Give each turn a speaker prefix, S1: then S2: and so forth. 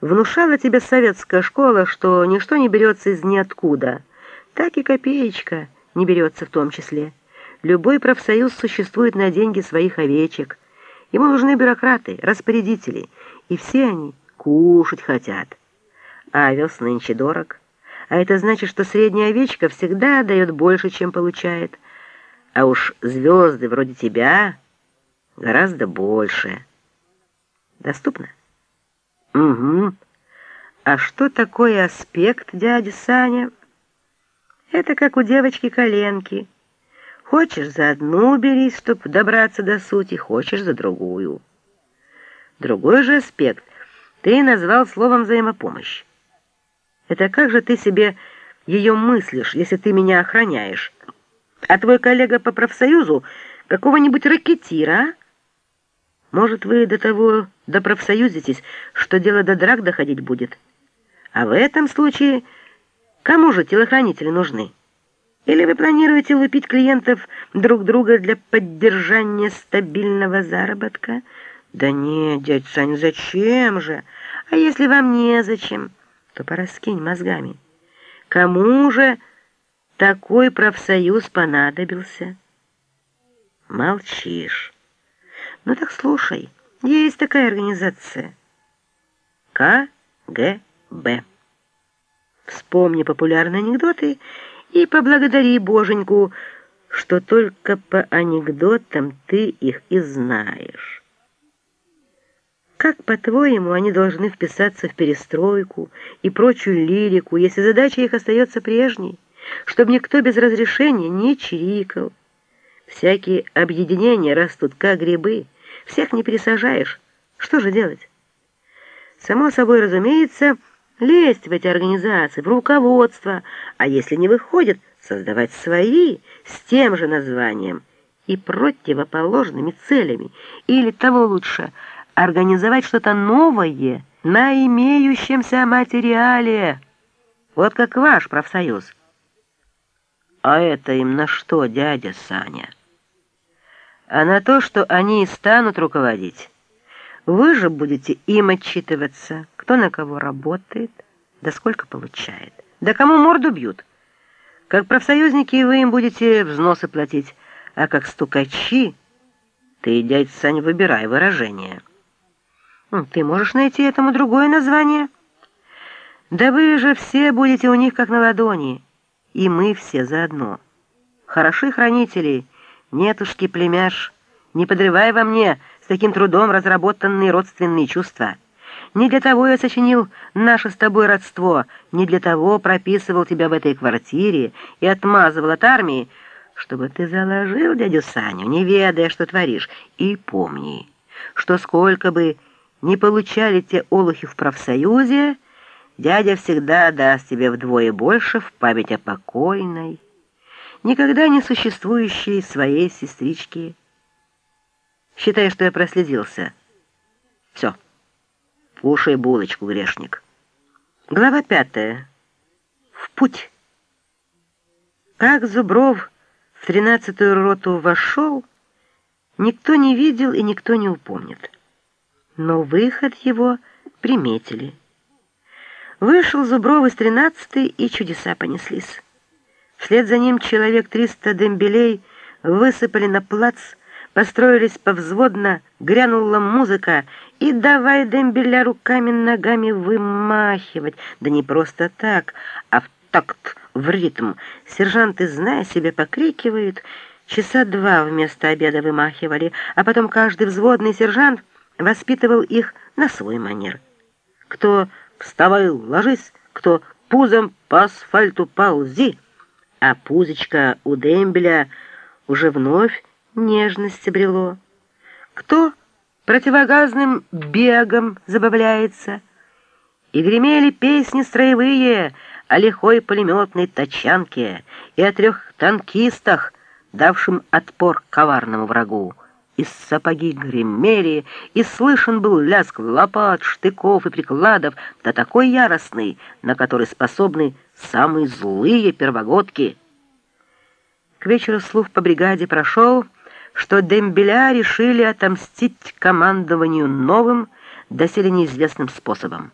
S1: Внушала тебе советская школа, что ничто не берется из ниоткуда. Так и копеечка не берется в том числе. Любой профсоюз существует на деньги своих овечек. Ему нужны бюрократы, распорядители, и все они кушать хотят. А овес нынче дорог. А это значит, что средняя овечка всегда дает больше, чем получает. А уж звезды вроде тебя гораздо больше. Доступно? Угу. А что такое аспект, дядя Саня? Это как у девочки коленки. Хочешь за одну берись, чтоб добраться до сути, хочешь за другую. Другой же аспект ты назвал словом «взаимопомощь». Это как же ты себе ее мыслишь, если ты меня охраняешь? А твой коллега по профсоюзу какого-нибудь ракетира, а? Может, вы до того допрофсоюзитесь, что дело до драк доходить будет? А в этом случае кому же телохранители нужны? Или вы планируете лупить клиентов друг друга для поддержания стабильного заработка? Да нет, дядь Сань, зачем же? А если вам незачем, то пораскинь мозгами. Кому же такой профсоюз понадобился? Молчишь. Ну так слушай, есть такая организация. КГБ. Вспомни популярные анекдоты и поблагодари Боженьку, что только по анекдотам ты их и знаешь. Как, по-твоему, они должны вписаться в перестройку и прочую лирику, если задача их остается прежней, чтобы никто без разрешения не чирикал? Всякие объединения растут, как грибы, всех не пересажаешь. Что же делать? Само собой, разумеется, лезть в эти организации, в руководство, а если не выходит, создавать свои с тем же названием и противоположными целями, или того лучше, организовать что-то новое на имеющемся материале. Вот как ваш профсоюз. А это им на что, дядя Саня? А на то, что они и станут руководить. Вы же будете им отчитываться, кто на кого работает, да сколько получает, да кому морду бьют. Как профсоюзники вы им будете взносы платить, а как стукачи, ты, дядь Сань, выбирай выражение. Ты можешь найти этому другое название? Да вы же все будете у них как на ладони, и мы все заодно. Хороши хранители, нетушки племяш, не подрывай во мне с таким трудом разработанные родственные чувства. Не для того я сочинил наше с тобой родство, не для того прописывал тебя в этой квартире и отмазывал от армии, чтобы ты заложил дядю Саню, не ведая, что творишь, и помни, что сколько бы не получали те олухи в профсоюзе, дядя всегда даст тебе вдвое больше в память о покойной, никогда не существующей своей сестричке Считай, что я прослезился. Все. Кушай булочку, грешник. Глава пятая. В путь. Как Зубров в тринадцатую роту вошел, никто не видел и никто не упомнит. Но выход его приметили. Вышел Зубров из тринадцатой, и чудеса понеслись. Вслед за ним человек триста дембелей высыпали на плац, построились повзводно, грянула музыка, и давай дембеля руками-ногами вымахивать. Да не просто так, а в такт, в ритм. Сержанты, зная себя, покрикивают. Часа два вместо обеда вымахивали, а потом каждый взводный сержант воспитывал их на свой манер. Кто «вставай, ложись», кто «пузом по асфальту ползи», а пузечка у дембеля уже вновь нежность обрело. Кто противогазным бегом забавляется, и гремели песни строевые о лихой пулеметной тачанке и о трех танкистах, давшим отпор коварному врагу. И сапоги гремели, и слышен был лязг лопат, штыков и прикладов, да такой яростный, на который способны самые злые первогодки. К вечеру слух по бригаде прошел, что дембеля решили отомстить командованию новым, доселе неизвестным способом.